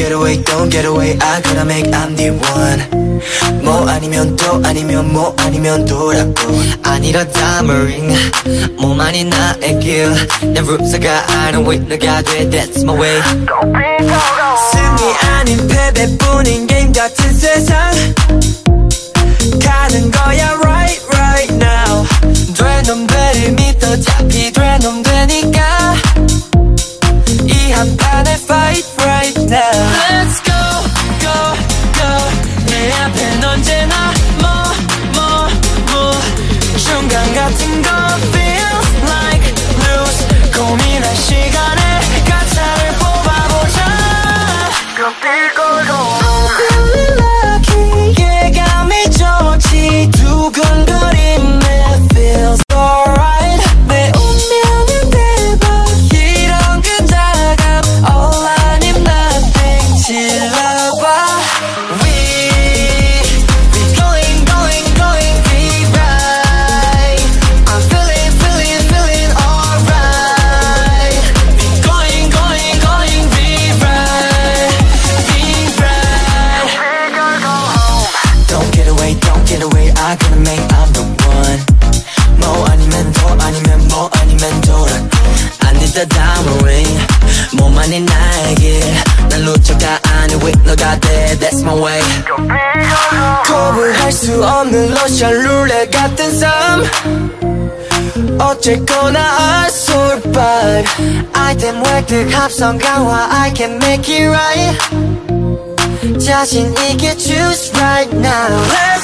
get away, don't get away. I gotta make I'm the one. 뭐 아니면 또 아니면 뭐 아니면 또라고. Diamond ring. 뭐만이 나의 길. 내 룰사가 아는 위너가 돼. That's my way. 승리 아닌 패배뿐인 게임 같은 세상. 가는 거야 right right now. 되놈 되를 믿어 잡히 되놈 되니까. I'm gonna fight right now. don't get away I gotta make I'm the one 뭐 아니면 더 아니면 뭐 아니면 돌아 I need the diamond ring 뭐만이 나에게 난 루저가 아닌 위너가 돼 That's my way 거부할 수 없는 러시안 룰렛 같은 삶 어쨌거나 I survive 아이템 획득 합성 강화 I can make it right 자신 있게 choose right now Let's